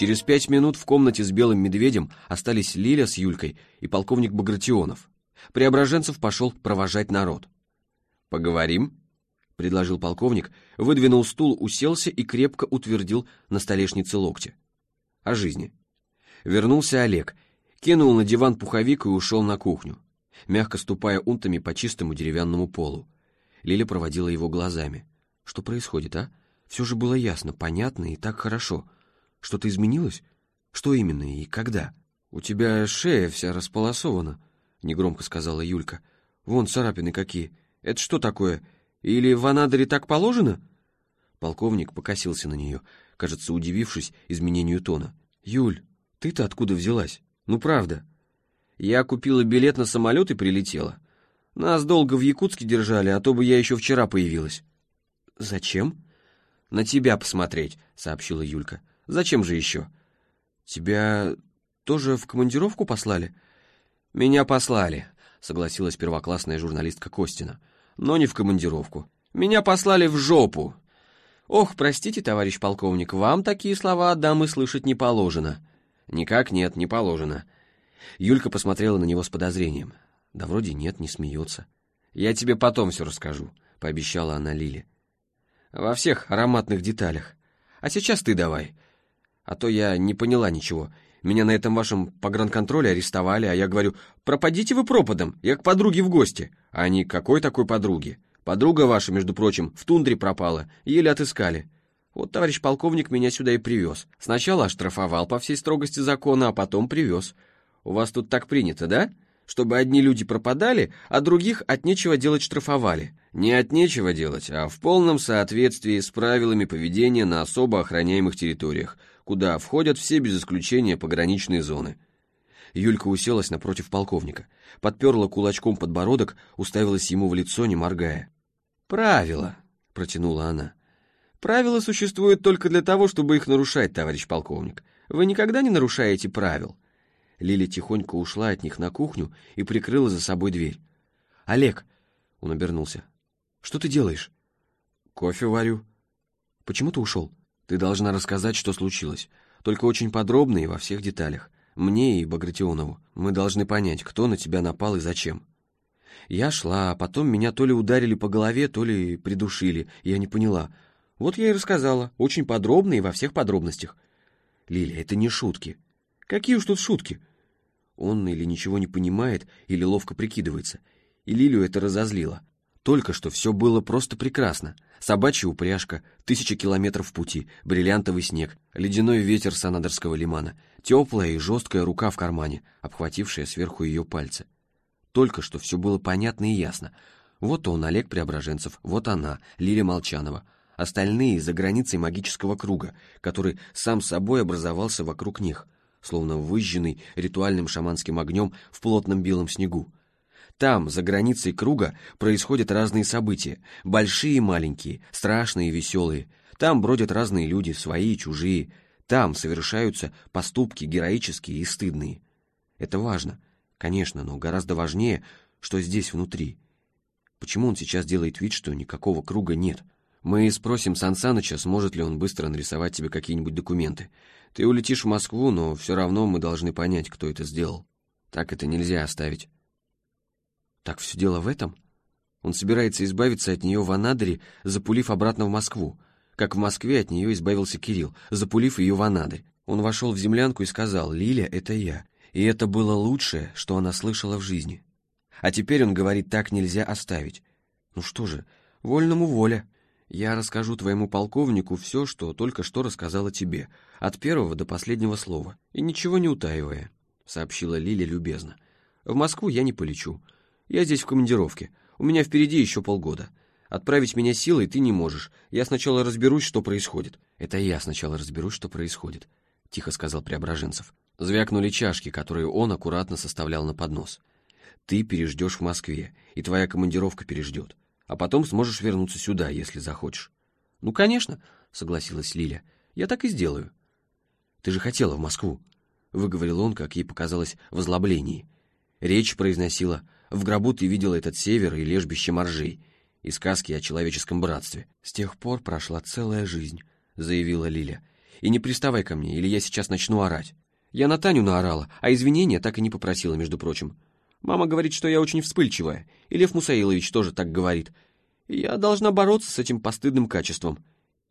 Через пять минут в комнате с белым медведем остались Лиля с Юлькой и полковник Багратионов. Преображенцев пошел провожать народ. «Поговорим?» — предложил полковник, выдвинул стул, уселся и крепко утвердил на столешнице локти. «О жизни». Вернулся Олег, кинул на диван пуховик и ушел на кухню, мягко ступая унтами по чистому деревянному полу. Лиля проводила его глазами. «Что происходит, а? Все же было ясно, понятно и так хорошо. Что-то изменилось? Что именно и когда?» «У тебя шея вся располосована», — негромко сказала Юлька. «Вон царапины какие. Это что такое? Или в Анадыре так положено?» Полковник покосился на нее, кажется, удивившись изменению тона. «Юль, ты-то откуда взялась? Ну, правда. Я купила билет на самолет и прилетела. Нас долго в Якутске держали, а то бы я еще вчера появилась». «Зачем?» «На тебя посмотреть», — сообщила Юлька. «Зачем же еще?» «Тебя тоже в командировку послали?» «Меня послали», — согласилась первоклассная журналистка Костина. «Но не в командировку. Меня послали в жопу». «Ох, простите, товарищ полковник, вам такие слова от дамы слышать не положено». «Никак нет, не положено». Юлька посмотрела на него с подозрением. Да вроде нет, не смеется. «Я тебе потом все расскажу», — пообещала она Лиле. «Во всех ароматных деталях. А сейчас ты давай. А то я не поняла ничего. Меня на этом вашем погранконтроле арестовали, а я говорю, пропадите вы пропадом, я к подруге в гости. А они, какой такой подруги? Подруга ваша, между прочим, в тундре пропала, еле отыскали. Вот товарищ полковник меня сюда и привез. Сначала оштрафовал по всей строгости закона, а потом привез. У вас тут так принято, да? Чтобы одни люди пропадали, а других от нечего делать штрафовали. Не от нечего делать, а в полном соответствии с правилами поведения на особо охраняемых территориях – куда входят все без исключения пограничные зоны. Юлька уселась напротив полковника, подперла кулачком подбородок, уставилась ему в лицо, не моргая. «Правила», — протянула она. «Правила существуют только для того, чтобы их нарушать, товарищ полковник. Вы никогда не нарушаете правил». Лиля тихонько ушла от них на кухню и прикрыла за собой дверь. «Олег!» — он обернулся. «Что ты делаешь?» «Кофе варю». «Почему ты ушел?» Ты должна рассказать, что случилось. Только очень подробно и во всех деталях. Мне и Багратионову. Мы должны понять, кто на тебя напал и зачем. Я шла, а потом меня то ли ударили по голове, то ли придушили. Я не поняла. Вот я и рассказала. Очень подробно и во всех подробностях. Лиля, это не шутки. Какие уж тут шутки? Он или ничего не понимает, или ловко прикидывается. И Лилю это разозлило. Только что все было просто прекрасно. Собачья упряжка, тысячи километров пути, бриллиантовый снег, ледяной ветер Санадорского лимана, теплая и жесткая рука в кармане, обхватившая сверху ее пальцы. Только что все было понятно и ясно. Вот он, Олег Преображенцев, вот она, Лиля Молчанова. Остальные за границей магического круга, который сам собой образовался вокруг них, словно выжженный ритуальным шаманским огнем в плотном белом снегу. Там, за границей круга, происходят разные события, большие и маленькие, страшные и веселые. Там бродят разные люди, свои и чужие. Там совершаются поступки героические и стыдные. Это важно, конечно, но гораздо важнее, что здесь внутри. Почему он сейчас делает вид, что никакого круга нет? Мы спросим Сан Саныча, сможет ли он быстро нарисовать тебе какие-нибудь документы. Ты улетишь в Москву, но все равно мы должны понять, кто это сделал. Так это нельзя оставить. Так все дело в этом? Он собирается избавиться от нее в Анадыре, запулив обратно в Москву, как в Москве от нее избавился Кирилл, запулив ее в Анадырь. Он вошел в землянку и сказал «Лиля, это я». И это было лучшее, что она слышала в жизни. А теперь он говорит, так нельзя оставить. Ну что же, вольному воля. Я расскажу твоему полковнику все, что только что рассказала тебе, от первого до последнего слова, и ничего не утаивая, — сообщила Лиля любезно. В Москву я не полечу. Я здесь в командировке. У меня впереди еще полгода. Отправить меня силой ты не можешь. Я сначала разберусь, что происходит. Это я сначала разберусь, что происходит, — тихо сказал Преображенцев. Звякнули чашки, которые он аккуратно составлял на поднос. Ты переждешь в Москве, и твоя командировка переждет. А потом сможешь вернуться сюда, если захочешь. Ну, конечно, — согласилась Лиля. Я так и сделаю. Ты же хотела в Москву, — выговорил он, как ей показалось, в озлоблении. Речь произносила в гробу ты видела этот север и лежбище моржей, и сказки о человеческом братстве. С тех пор прошла целая жизнь, заявила Лиля. И не приставай ко мне, или я сейчас начну орать. Я на Таню наорала, а извинения так и не попросила, между прочим. Мама говорит, что я очень вспыльчивая, и Лев Мусаилович тоже так говорит. Я должна бороться с этим постыдным качеством.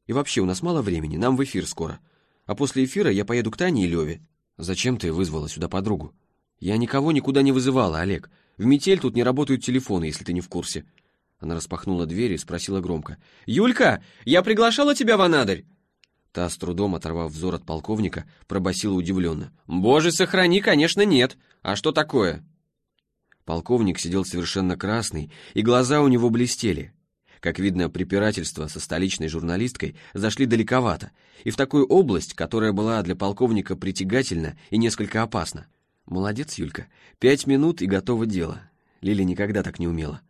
И вообще, у нас мало времени, нам в эфир скоро. А после эфира я поеду к Тане и Леве. Зачем ты вызвала сюда подругу? Я никого никуда не вызывала, Олег. В метель тут не работают телефоны, если ты не в курсе. Она распахнула дверь и спросила громко. «Юлька, я приглашала тебя в Анадырь!» Та, с трудом оторвав взор от полковника, пробасила удивленно. «Боже, сохрани, конечно, нет. А что такое?» Полковник сидел совершенно красный, и глаза у него блестели. Как видно, препирательства со столичной журналисткой зашли далековато, и в такую область, которая была для полковника притягательна и несколько опасна. Молодец, Юлька. Пять минут и готово дело. Лили никогда так не умела.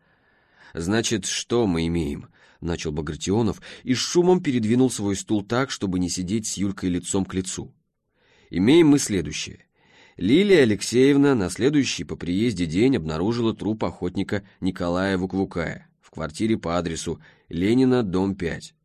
«Значит, что мы имеем?» — начал Багратионов и с шумом передвинул свой стул так, чтобы не сидеть с Юлькой лицом к лицу. «Имеем мы следующее. Лилия Алексеевна на следующий по приезде день обнаружила труп охотника Николая Вуквукая в квартире по адресу Ленина, дом 5.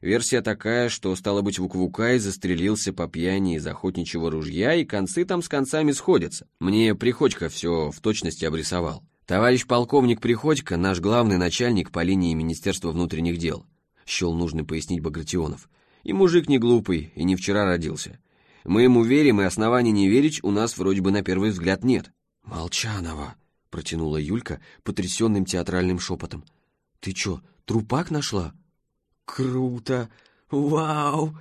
Версия такая, что, стало быть, Вуквукай застрелился по пьяни из охотничьего ружья, и концы там с концами сходятся. Мне Приходько все в точности обрисовал. Товарищ полковник Приходько, наш главный начальник по линии Министерства внутренних дел, счел нужно пояснить Багратионов. И мужик не глупый, и не вчера родился. Мы ему верим, и оснований не верить у нас вроде бы на первый взгляд нет. «Молчанова», — протянула Юлька потрясенным театральным шепотом. «Ты чё, трупак нашла?» «Круто! Вау!»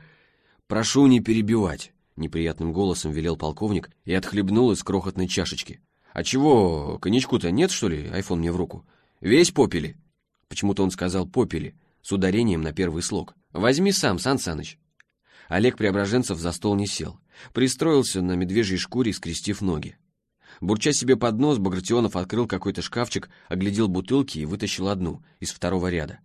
«Прошу не перебивать», — неприятным голосом велел полковник и отхлебнул из крохотной чашечки. «А чего, коньячку-то нет, что ли, айфон мне в руку? Весь попили?» Почему-то он сказал «попили», с ударением на первый слог. «Возьми сам, Сан Саныч». Олег Преображенцев за стол не сел. Пристроился на медвежьей шкуре, скрестив ноги. Бурча себе под нос, Багратионов открыл какой-то шкафчик, оглядел бутылки и вытащил одну, из второго ряда.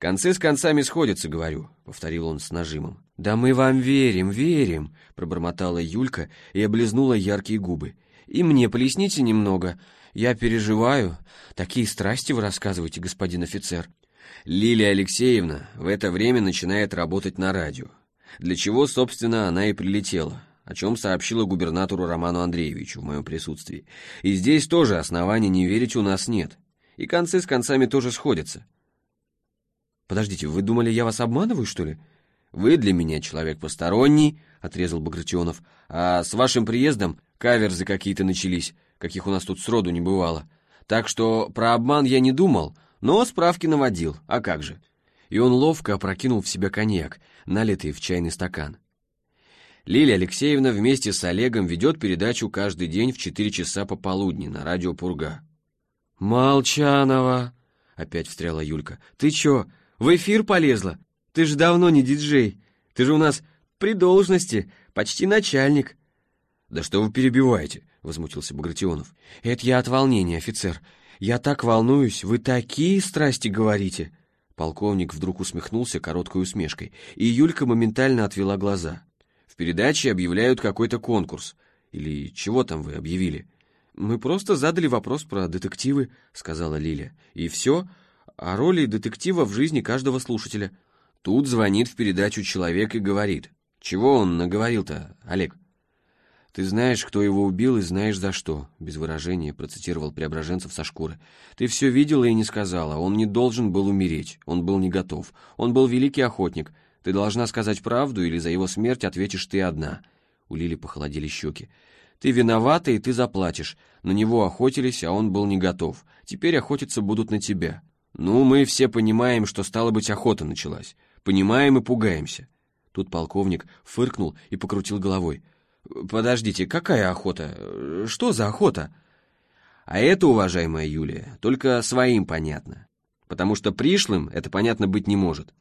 «Концы с концами сходятся, говорю», — повторил он с нажимом. «Да мы вам верим, верим», — пробормотала Юлька и облизнула яркие губы. «И мне полесните немного. Я переживаю. Такие страсти вы рассказываете, господин офицер». Лилия Алексеевна в это время начинает работать на радио для чего, собственно, она и прилетела, о чем сообщила губернатору Роману Андреевичу в моем присутствии. И здесь тоже оснований не верить у нас нет. И концы с концами тоже сходятся. Подождите, вы думали, я вас обманываю, что ли? Вы для меня человек посторонний, отрезал Багратионов, а с вашим приездом каверзы какие-то начались, каких у нас тут сроду не бывало. Так что про обман я не думал, но справки наводил, а как же и он ловко опрокинул в себя коньяк, налитый в чайный стакан. Лилия Алексеевна вместе с Олегом ведет передачу каждый день в 4 часа пополудни на радио «Пурга». «Молчанова!» — опять встряла Юлька. «Ты чё, в эфир полезла? Ты же давно не диджей. Ты же у нас при должности, почти начальник». «Да что вы перебиваете?» — возмутился Багратионов. «Это я от волнения, офицер. Я так волнуюсь, вы такие страсти говорите!» Полковник вдруг усмехнулся короткой усмешкой, и Юлька моментально отвела глаза. «В передаче объявляют какой-то конкурс. Или чего там вы объявили?» «Мы просто задали вопрос про детективы», — сказала Лиля. «И все о роли детектива в жизни каждого слушателя». Тут звонит в передачу человек и говорит. «Чего он наговорил-то, Олег?» «Ты знаешь, кто его убил, и знаешь за что», — без выражения процитировал Преображенцев со шкуры. «Ты все видела и не сказала. Он не должен был умереть. Он был не готов. Он был великий охотник. Ты должна сказать правду, или за его смерть ответишь ты одна». У Лили похолодели щеки. «Ты виновата, и ты заплатишь. На него охотились, а он был не готов. Теперь охотиться будут на тебя. Ну, мы все понимаем, что, стало быть, охота началась. Понимаем и пугаемся». Тут полковник фыркнул и покрутил головой. Подождите, какая охота? Что за охота? А это, уважаемая Юлия, только своим понятно. Потому что пришлым это понятно быть не может.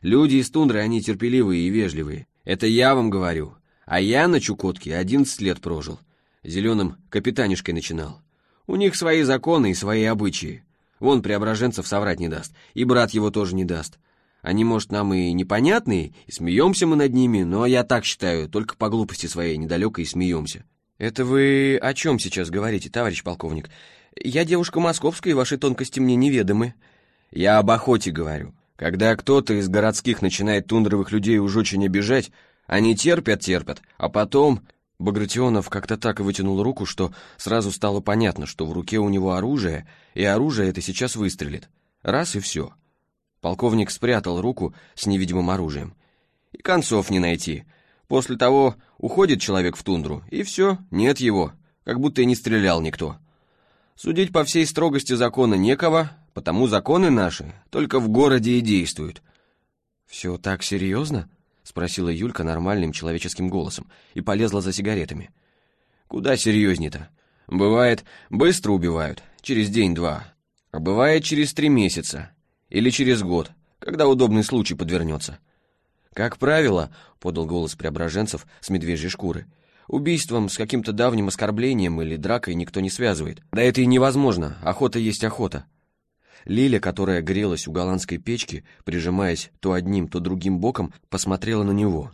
Люди из тундры, они терпеливые и вежливые. Это я вам говорю. А я на Чукотке 11 лет прожил. Зеленым капитанишкой начинал. У них свои законы и свои обычаи. Вон Преображенцев соврать не даст, и брат его тоже не даст. Они, может, нам и непонятные, и смеемся мы над ними, но я так считаю, только по глупости своей недалеко и смеемся. Это вы о чем сейчас говорите, товарищ полковник? Я девушка московская, и ваши тонкости мне неведомы. Я об охоте говорю. Когда кто-то из городских начинает тундровых людей уж очень обижать, Они терпят, терпят, а потом... Багратионов как-то так вытянул руку, что сразу стало понятно, что в руке у него оружие, и оружие это сейчас выстрелит. Раз и все. Полковник спрятал руку с невидимым оружием. И концов не найти. После того уходит человек в тундру, и все, нет его, как будто и не стрелял никто. Судить по всей строгости закона некого, потому законы наши только в городе и действуют. «Все так серьезно?» — спросила Юлька нормальным человеческим голосом и полезла за сигаретами. «Куда серьезнее-то? Бывает, быстро убивают, через день-два, а бывает через три месяца или через год, когда удобный случай подвернется. Как правило, — подал голос преображенцев с медвежьей шкуры, — убийством с каким-то давним оскорблением или дракой никто не связывает. Да это и невозможно, охота есть охота. Лиля, которая грелась у голландской печки, прижимаясь то одним, то другим боком, посмотрела на него.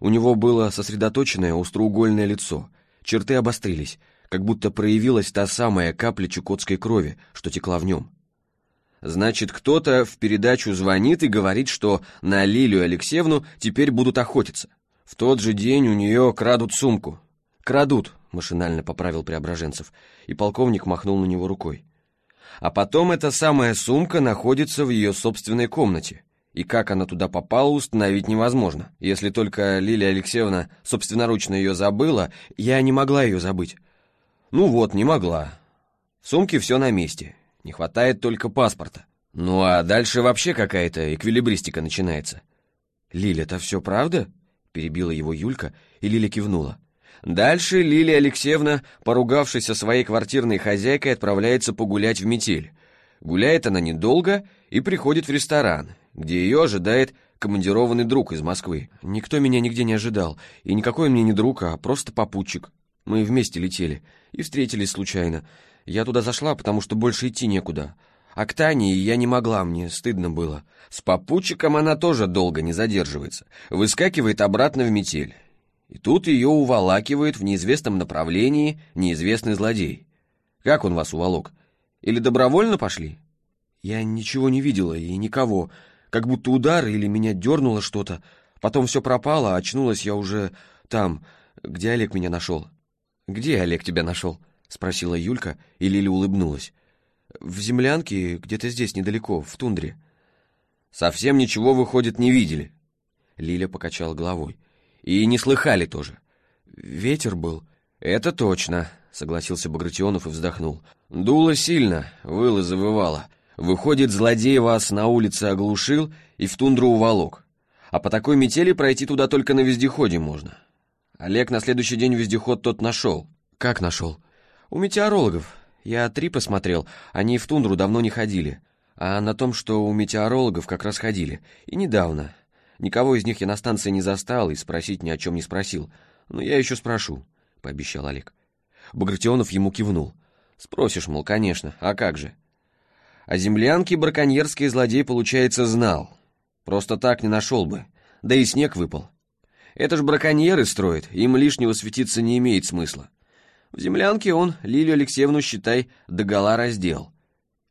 У него было сосредоточенное остроугольное лицо, черты обострились, как будто проявилась та самая капля чукотской крови, что текла в нем. Значит, кто-то в передачу звонит и говорит, что на Лилию Алексеевну теперь будут охотиться. В тот же день у нее крадут сумку. «Крадут», — машинально поправил Преображенцев, и полковник махнул на него рукой. А потом эта самая сумка находится в ее собственной комнате. И как она туда попала, установить невозможно. Если только Лилия Алексеевна собственноручно ее забыла, я не могла ее забыть. Ну вот, не могла. В сумке все на месте. Не хватает только паспорта. Ну а дальше вообще какая-то эквилибристика начинается. «Лиля, это все правда?» — перебила его Юлька, и Лиля кивнула. Дальше Лилия Алексеевна, поругавшись со своей квартирной хозяйкой, отправляется погулять в метель. Гуляет она недолго и приходит в ресторан, где ее ожидает командированный друг из Москвы. Никто меня нигде не ожидал, и никакой мне не друг, а просто попутчик. Мы вместе летели и встретились случайно. Я туда зашла, потому что больше идти некуда. А к Тане я не могла, мне стыдно было. С попутчиком она тоже долго не задерживается. Выскакивает обратно в метель. И тут ее уволакивает в неизвестном направлении неизвестный злодей. Как он вас уволок? Или добровольно пошли? Я ничего не видела и никого. Как будто удар или меня дернуло что-то. Потом все пропало, очнулась я уже там, где Олег меня нашел. «Где Олег тебя нашел?» — спросила Юлька, и Лили улыбнулась. «В землянке, где-то здесь, недалеко, в тундре». «Совсем ничего, выходит, не видели?» Лиля покачала головой. И не слыхали тоже. Ветер был. Это точно, согласился Багратионов и вздохнул. Дуло сильно, выло завывало. Выходит, злодей вас на улице оглушил и в тундру уволок. А по такой метели пройти туда только на вездеходе можно. Олег на следующий день вездеход тот нашел. Как нашел? У метеорологов. Я три посмотрел, они в тундру давно не ходили. А на том, что у метеорологов как раз ходили. И недавно. Никого из них я на станции не застал и спросить ни о чем не спросил. Но я еще спрошу, — пообещал Олег. Багратионов ему кивнул. Спросишь, мол, конечно, а как же? А землянки браконьерский злодей, получается, знал. Просто так не нашел бы. Да и снег выпал. Это ж браконьеры строят, им лишнего светиться не имеет смысла. В землянке он Лилию Алексеевну, считай, догола раздел.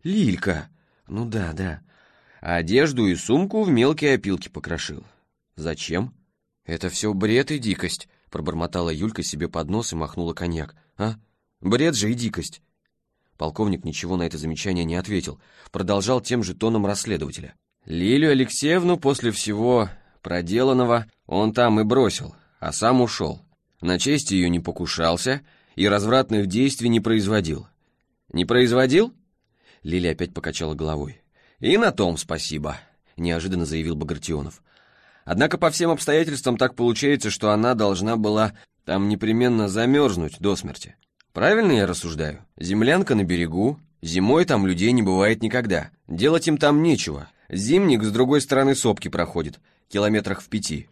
Лилька! Ну да, да одежду и сумку в мелкие опилки покрошил. Зачем? Это все бред и дикость, пробормотала Юлька себе под нос и махнула коньяк. А? Бред же и дикость. Полковник ничего на это замечание не ответил, продолжал тем же тоном расследователя. Лилию Алексеевну после всего проделанного он там и бросил, а сам ушел. На честь ее не покушался и развратных действий не производил. Не производил? Лилия опять покачала головой. «И на том спасибо», — неожиданно заявил Багратионов. «Однако по всем обстоятельствам так получается, что она должна была там непременно замерзнуть до смерти. Правильно я рассуждаю? Землянка на берегу, зимой там людей не бывает никогда. Делать им там нечего. Зимник с другой стороны сопки проходит, километрах в пяти».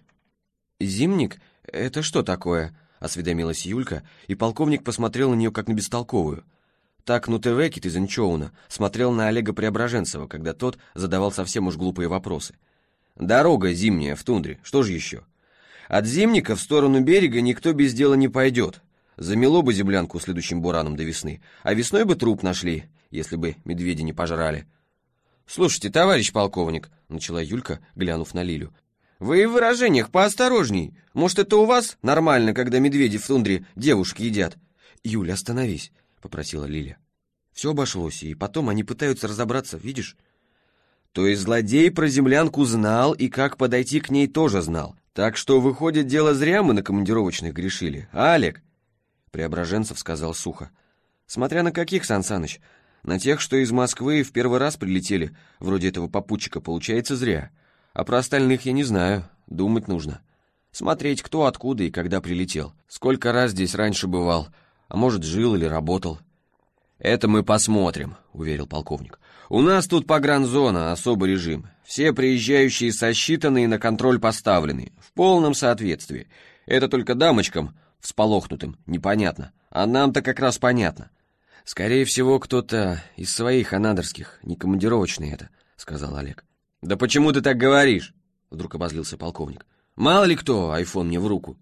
«Зимник? Это что такое?» — осведомилась Юлька, и полковник посмотрел на нее как на бестолковую. Так Нутевекит из Инчоуна смотрел на Олега Преображенцева, когда тот задавал совсем уж глупые вопросы. «Дорога зимняя в тундре, что же еще? От зимника в сторону берега никто без дела не пойдет. Замело бы землянку следующим бураном до весны, а весной бы труп нашли, если бы медведи не пожрали». «Слушайте, товарищ полковник», — начала Юлька, глянув на Лилю, Вы в выражениях поосторожней. Может, это у вас нормально, когда медведи в тундре девушки едят? Юля, остановись, попросила Лиля. Все обошлось, и потом они пытаются разобраться, видишь? То есть злодей про землянку знал, и как подойти к ней тоже знал. Так что, выходит, дело зря мы на командировочных грешили, а, Олег? Преображенцев сказал сухо. Смотря на каких, Сан Саныч, на тех, что из Москвы в первый раз прилетели, вроде этого попутчика, получается зря. А про остальных я не знаю, думать нужно. Смотреть, кто откуда и когда прилетел. Сколько раз здесь раньше бывал, а может, жил или работал. «Это мы посмотрим», — уверил полковник. «У нас тут погранзона, особый режим. Все приезжающие сосчитаны и на контроль поставлены, в полном соответствии. Это только дамочкам, всполохнутым, непонятно. А нам-то как раз понятно. «Скорее всего, кто-то из своих анадырских, не командировочный это», — сказал Олег. «Да почему ты так говоришь?» — вдруг обозлился полковник. «Мало ли кто, айфон мне в руку».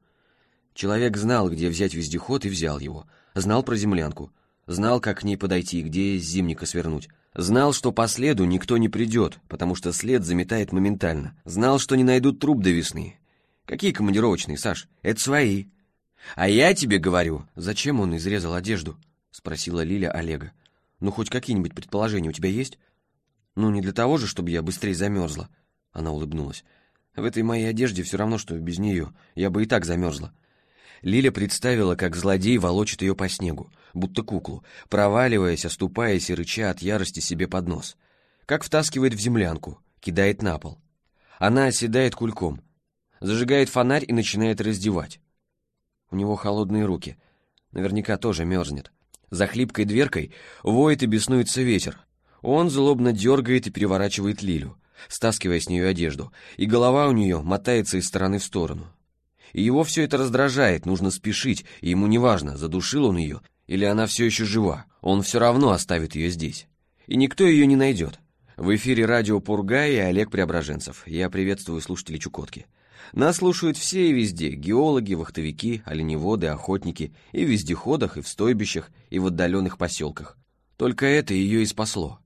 Человек знал, где взять вездеход, и взял его. Знал про землянку. Знал, как к ней подойти, где с зимника свернуть. Знал, что по следу никто не придет, потому что след заметает моментально. Знал, что не найдут труп до весны. Какие командировочные, Саш? Это свои. А я тебе говорю, зачем он изрезал одежду? — спросила Лиля Олега. «Ну, хоть какие-нибудь предположения у тебя есть?» «Ну, не для того же, чтобы я быстрее замерзла». Она улыбнулась. «В этой моей одежде все равно, что без нее. Я бы и так замерзла». Лиля представила, как злодей волочит ее по снегу, будто куклу, проваливаясь, оступаясь и рыча от ярости себе под нос. Как втаскивает в землянку, кидает на пол. Она оседает кульком, зажигает фонарь и начинает раздевать. У него холодные руки. Наверняка тоже мерзнет. За хлипкой дверкой воет и беснуется ветер. Он злобно дергает и переворачивает Лилю, стаскивая с нее одежду, и голова у нее мотается из стороны в сторону. И его все это раздражает, нужно спешить, и ему неважно, задушил он ее или она все еще жива, он все равно оставит ее здесь. И никто ее не найдет. В эфире радио Пурга и Олег Преображенцев. Я приветствую слушателей Чукотки. Нас слушают все и везде – геологи, вахтовики, оленеводы, охотники, и в вездеходах, и в стойбищах, и в отдаленных поселках. Только это ее и спасло.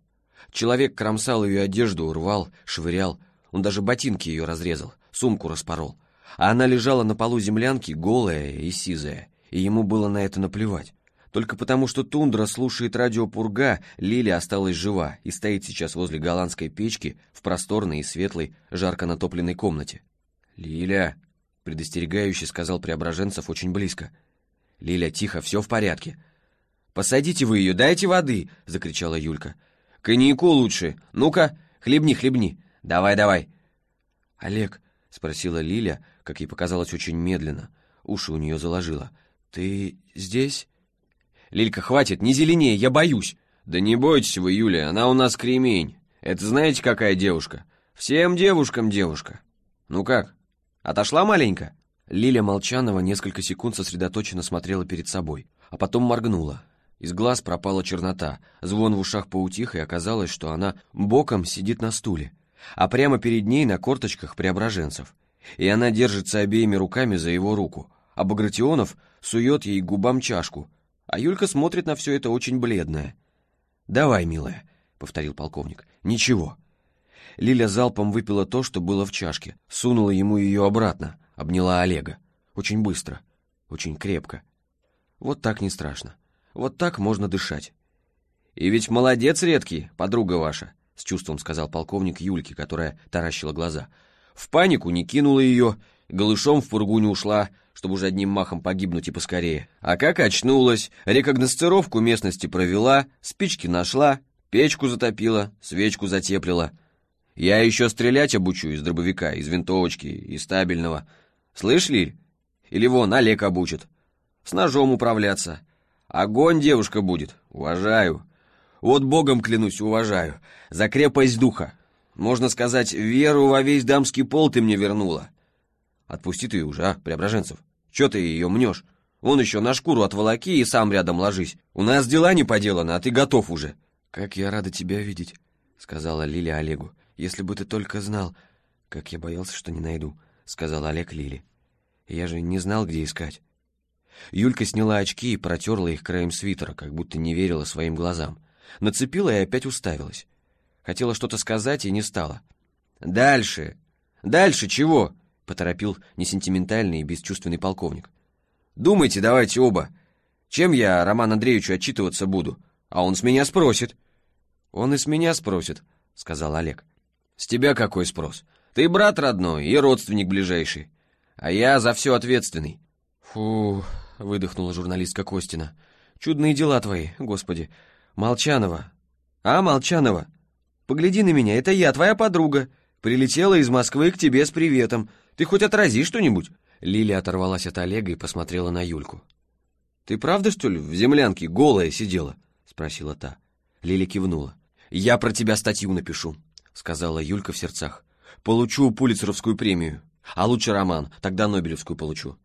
Человек кромсал ее одежду, урвал, швырял, он даже ботинки ее разрезал, сумку распорол. А она лежала на полу землянки, голая и сизая, и ему было на это наплевать. Только потому, что тундра слушает радио Пурга, Лиля осталась жива и стоит сейчас возле голландской печки в просторной и светлой, жарко натопленной комнате. «Лиля!» — предостерегающе сказал Преображенцев очень близко. «Лиля, тихо, все в порядке». «Посадите вы ее, дайте воды!» — закричала Юлька. «Коньяку лучше! Ну-ка, хлебни, хлебни! Давай, давай!» «Олег!» — спросила Лиля, как ей показалось очень медленно. Уши у нее заложило. «Ты здесь?» «Лилька, хватит, не зеленее, я боюсь!» «Да не бойтесь вы, Юля, она у нас кремень. Это знаете, какая девушка? Всем девушкам девушка. Ну как, Отошла маленько?» Лиля Молчанова несколько секунд сосредоточенно смотрела перед собой, а потом моргнула. Из глаз пропала чернота, звон в ушах поутих, и оказалось, что она боком сидит на стуле, а прямо перед ней на корточках преображенцев. И она держится обеими руками за его руку, а Багратионов сует ей губам чашку, а Юлька смотрит на все это очень бледная. «Давай, милая», — повторил полковник, — «ничего, Лиля залпом выпила то, что было в чашке, сунула ему ее обратно, обняла Олега. Очень быстро, очень крепко. Вот так не страшно. Вот так можно дышать. «И ведь молодец редкий, подруга ваша», — с чувством сказал полковник Юльке, которая таращила глаза. «В панику не кинула ее, голышом в пургу не ушла, чтобы уже одним махом погибнуть и поскорее. А как очнулась, рекогносцировку местности провела, спички нашла, печку затопила, свечку затеплила». Я еще стрелять обучу из дробовика, из винтовочки, из стабильного. Слышь, Лиль? Или вон, Олег обучит. С ножом управляться. Огонь девушка будет. Уважаю. Вот богом клянусь, уважаю. За крепость духа. Можно сказать, веру во весь дамский пол ты мне вернула. Отпусти ты уже, а, Преображенцев. Че ты ее мнешь? Он еще на шкуру отволоки и сам рядом ложись. У нас дела не поделаны, а ты готов уже. Как я рада тебя видеть, сказала Лиля Олегу. «Если бы ты только знал, как я боялся, что не найду», — сказал Олег Лили. «Я же не знал, где искать». Юлька сняла очки и протерла их краем свитера, как будто не верила своим глазам. Нацепила и опять уставилась. Хотела что-то сказать и не стала. «Дальше! Дальше чего? — поторопил несентиментальный и бесчувственный полковник. «Думайте давайте оба. Чем я Роман Андреевичу отчитываться буду? А он с меня спросит». «Он и с меня спросит», — сказал Олег. «С тебя какой спрос? Ты брат родной и родственник ближайший. А я за все ответственный». «Фу», — выдохнула журналистка Костина. «Чудные дела твои, господи. Молчанова». «А, Молчанова? Погляди на меня, это я, твоя подруга. Прилетела из Москвы к тебе с приветом. Ты хоть отрази что-нибудь?» Лилия оторвалась от Олега и посмотрела на Юльку. «Ты правда, что ли, в землянке голая сидела?» — спросила та. Лиля кивнула. «Я про тебя статью напишу», — сказала Юлька в сердцах. «Получу Пулицеровскую премию. А лучше роман, тогда Нобелевскую получу».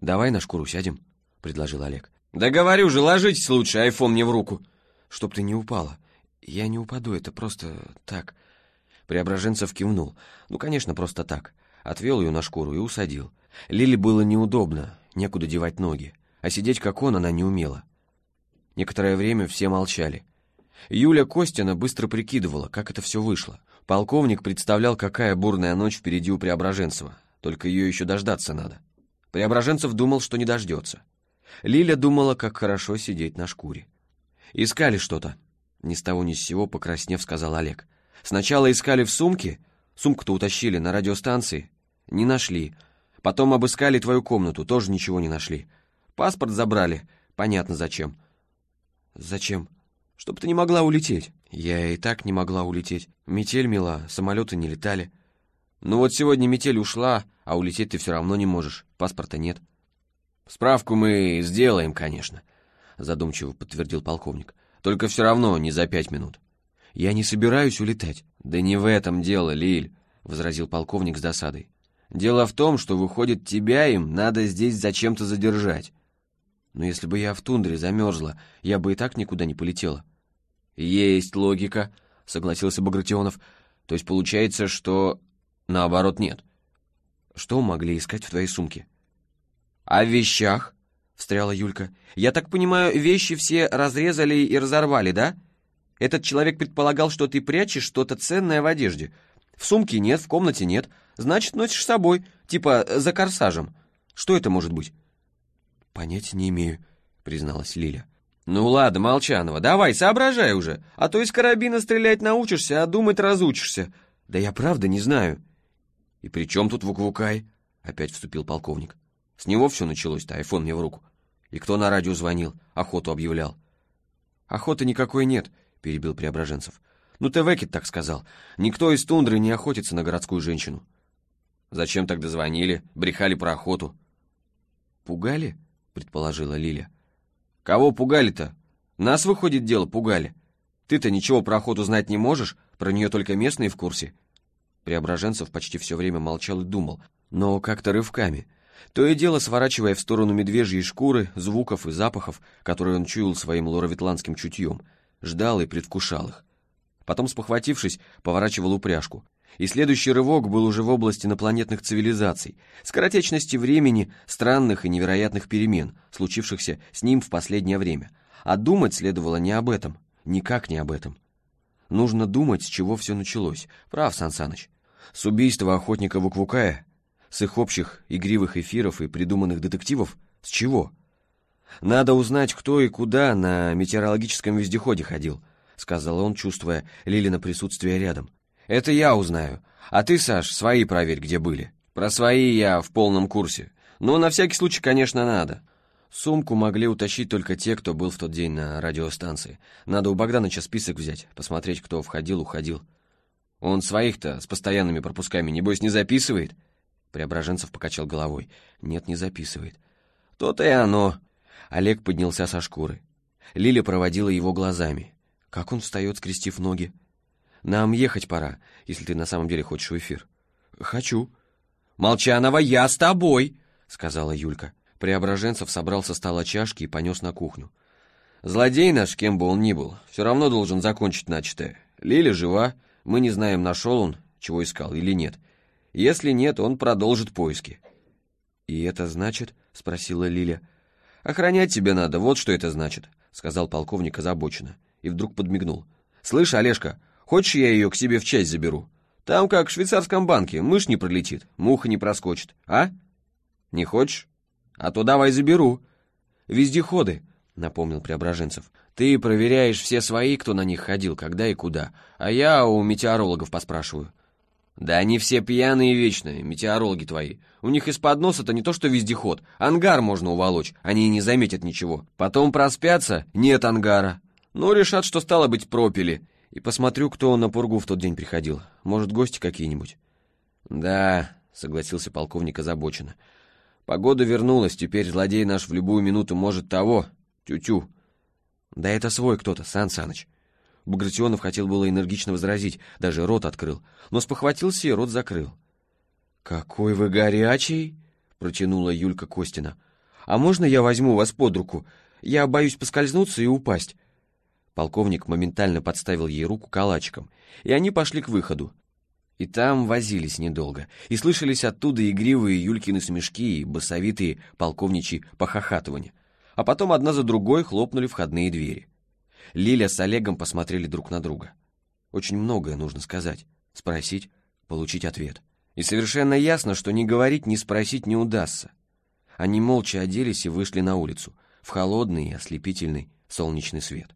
«Давай на шкуру сядем», — предложил Олег. «Да говорю же, ложитесь лучше, айфон мне в руку». «Чтоб ты не упала». «Я не упаду, это просто так». Преображенцев кивнул. «Ну, конечно, просто так». Отвел ее на шкуру и усадил. Лиле было неудобно, некуда девать ноги. А сидеть как он она не умела. Некоторое время все молчали. Юля Костина быстро прикидывала, как это все вышло. Полковник представлял, какая бурная ночь впереди у Преображенцева. Только ее еще дождаться надо. Преображенцев думал, что не дождется. Лиля думала, как хорошо сидеть на шкуре. «Искали что-то», — ни с того ни с сего, покраснев, сказал Олег. «Сначала искали в сумке, сумку-то утащили на радиостанции, не нашли. Потом обыскали твою комнату, тоже ничего не нашли. Паспорт забрали, понятно зачем». «Зачем?» «Чтоб ты не могла улететь». «Я и так не могла улететь. Метель мела, самолеты не летали». «Ну вот сегодня метель ушла, а улететь ты все равно не можешь, паспорта нет». «Справку мы сделаем, конечно», — задумчиво подтвердил полковник. «Только все равно не за пять минут». «Я не собираюсь улетать». «Да не в этом дело, Лиль», — возразил полковник с досадой. «Дело в том, что, выходит, тебя им надо здесь зачем-то задержать. Но если бы я в тундре замерзла, я бы и так никуда не полетела». «Есть логика», — согласился Багратионов. «То есть получается, что наоборот нет». «Что могли искать в твоей сумке?» «А в вещах?» — встряла Юлька. «Я так понимаю, вещи все разрезали и разорвали, да? Этот человек предполагал, что ты прячешь что-то ценное в одежде. В сумке нет, в комнате нет. Значит, носишь с собой, типа за корсажем. Что это может быть?» «Понятия не имею», — призналась Лиля. «Ну ладно, Молчанова, давай, соображай уже, а то из карабина стрелять научишься, а думать разучишься». «Да я правда не знаю». «И при чем тут Вуквукай?» — опять вступил полковник. «С него все началось-то, айфон мне в руку. И кто на радио звонил, охоту объявлял?» «Охоты никакой нет», — перебил Преображенцев. «Ну, Тевекет так сказал. Никто из тундры не охотится на городскую женщину». «Зачем тогда звонили, брехали про охоту?» «Пугали?» — предположила Лиля. «Кого пугали-то? Нас, выходит, дело пугали. Ты-то ничего про охоту знать не можешь, про нее только местные в курсе». Преображенцев почти все время молчал и думал, но как-то рывками. То и дело сворачивая в сторону медвежьей шкуры, звуков и запахов, которые он чуял своим лоровитландским чутьем, ждал и предвкушал их. Потом, спохватившись, поворачивал упряжку — и следующий рывок был уже в области инопланетных цивилизаций, скоротечности времени, странных и невероятных перемен, случившихся с ним в последнее время. А думать следовало не об этом, никак не об этом. Нужно думать, с чего все началось. Прав, Сан Саныч. С убийства охотника Вуквукая, с их общих игривых эфиров и придуманных детективов, с чего? Надо узнать, кто и куда на метеорологическом вездеходе ходил, сказал он, чувствуя Лилина присутствие рядом. Это я узнаю. А ты, Саш, свои проверь, где были. Про свои я в полном курсе. Но на всякий случай, конечно, надо. Сумку могли утащить только те, кто был в тот день на радиостанции. Надо у Богданыча список взять, посмотреть, кто входил, уходил. Он своих-то с постоянными пропусками, небось, не записывает? Преображенцев покачал головой. Нет, не записывает. То-то и оно. Олег поднялся со шкуры. Лиля проводила его глазами. Как он встает, скрестив ноги? Нам ехать пора, если ты на самом деле хочешь в эфир». «Хочу». «Молчанова, я с тобой!» — сказала Юлька. Преображенцев собрал со стола чашки и понес на кухню. «Злодей наш, кем бы он ни был, все равно должен закончить начатое. Лиля жива, мы не знаем, нашел он, чего искал или нет. Если нет, он продолжит поиски». «И это значит?» — спросила Лиля. «Охранять тебе надо, вот что это значит», — сказал полковник озабоченно. И вдруг подмигнул. «Слышь, Олежка, Хочешь, я ее к себе в часть заберу? Там, как в швейцарском банке, мышь не пролетит, муха не проскочит, а? Не хочешь? А то давай заберу. Вездеходы, напомнил Преображенцев. Ты проверяешь все свои, кто на них ходил, когда и куда, а я у метеорологов поспрашиваю. Да они все пьяные вечные, метеорологи твои. У них из-под носа-то не то что вездеход, ангар можно уволочь, они и не заметят ничего. Потом проспятся, нет ангара. Ну, решат, что стало быть пропили. И посмотрю, кто на пургу в тот день приходил. Может, гости какие-нибудь? Да, согласился полковник озабоченно. Погода вернулась, теперь злодей наш в любую минуту может того. Тю-тю. Да это свой кто-то, Сан Саныч. Багратионов хотел было энергично возразить, даже рот открыл, но спохватился и рот закрыл. «Какой вы горячий!» — протянула Юлька Костина. «А можно я возьму вас под руку? Я боюсь поскользнуться и упасть». Полковник моментально подставил ей руку калачиком, и они пошли к выходу. И там возились недолго, и слышались оттуда игривые Юлькины смешки и басовитые полковничьи похохатывания. А потом одна за другой хлопнули входные двери. Лиля с Олегом посмотрели друг на друга. Очень многое нужно сказать, спросить, получить ответ. И совершенно ясно, что ни говорить, ни спросить не удастся. Они молча оделись и вышли на улицу, в холодный и ослепительный солнечный свет.